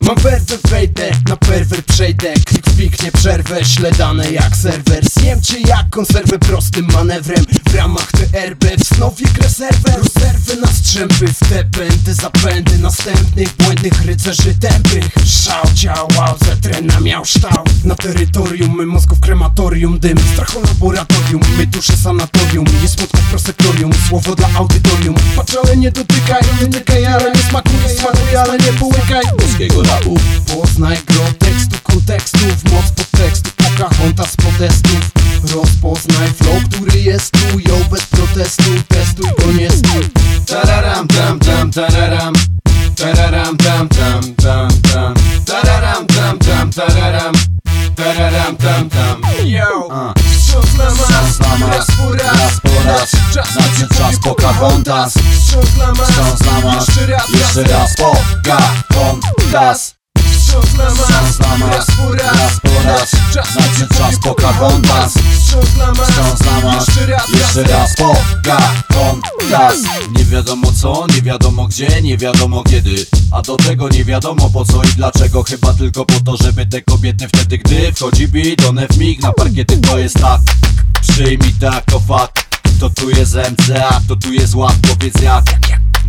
Mam werwę, wejdę, na perwer przejdę. Klik w nie przerwę, śledane jak serwer. Zjem cię jak konserwę prostym manewrem. W ramach TRB wznowię grę serwer. Rozerwę na strzępy, w te pędy Zapędy następnych błędnych rycerzy tępych. Szał działał, zetrena miał ształ Na terytorium, my mózgów krematorium Dym, strachu laboratorium, my dusze sanatorium Nie smutków prosektorium, słowo dla audytorium. Patrz, ale nie dotykaj, dotykaj, ale nie smakuje Smakuj, ale nie połykaj. Polskiego rapu Poznaj gro tekstu, kontekstów Moc podtekstu, Pocahontas z podestów Rozpoznaj flow, który jest tu Ją bez protestu, testuj go nie stój. Tararam, tam, tam, Tararam, tam, Yo, wstrząs na mas, raz po raz Nadszedł czas, Nadszedł czas Pocahontas Wstrząs na mas, Wstrząs na mas jeszcze raz, Jeszcze raz Pocahontas Wstrząs na mas, raz po raz Nadszedł czas, Nadszedł czas Pocahontas Wstrząs na mas jeszcze raz, Jeszcze raz Pocahontas Nie wiadomo co, nie wiadomo gdzie, nie wiadomo kiedy. A do tego nie wiadomo po co i dlaczego. Chyba tylko po to, żeby te kobiety wtedy gdy Wchodzi beat, one w mig na parkiety to jest tak. Przyjmij to jako fakt. To tu jest MCA, to tu jest ład, powiedz jak.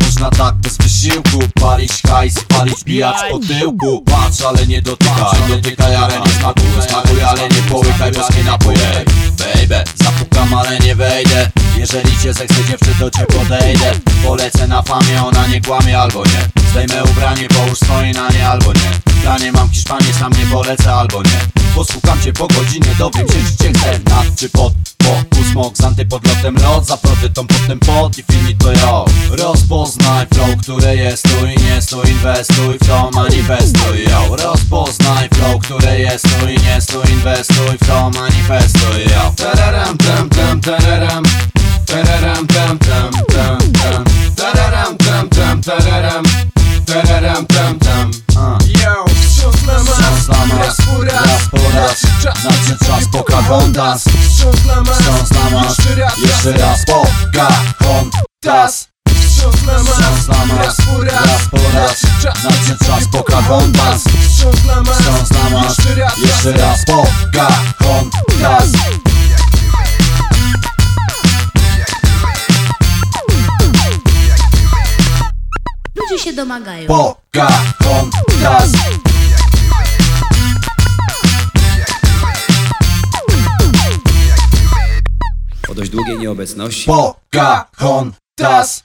Można tak bez wysiłku palić hajs, palić pijać po tyłku. Patrz, ale nie dotykaj, dotykaj, ale nie smakuj Smakuj, ale nie połykaj, boskie napoje Baby, zapukam, ale nie wejdę Jeżeli cię zechce dziewczy, to cię podejdę Polecę na famie, ona nie kłamie albo nie. Zdejmę ubranie, już stoi na nie albo nie. W planie mam Hiszpanię, sam nie polecę albo nie. Posłucham cię po godzinie, dowiem się, czy cię chcę. Nad czy pod, po, smok z antypodlotem lot Za prodytą, potem pod i finito yo Rozpoznaj flow, które jest tu i nie stu Inwestuj w to, manifestuj yo tam, tam. Yo, wstrząs na mas, raz po raz raz po raz Nadszedł czas, Pocahontas. wstrząs na mas, jeszcze raz, Jeszcze raz Pocahontas. Wstrząs na mas, raz po raz Raz po raz Nadszedł czas, Pocahontas. Wstrząs na mas jeszcze raz, Jeszcze raz Pocahontas się domagają. Pocahontas Po dość długiej nieobecności Pocahontas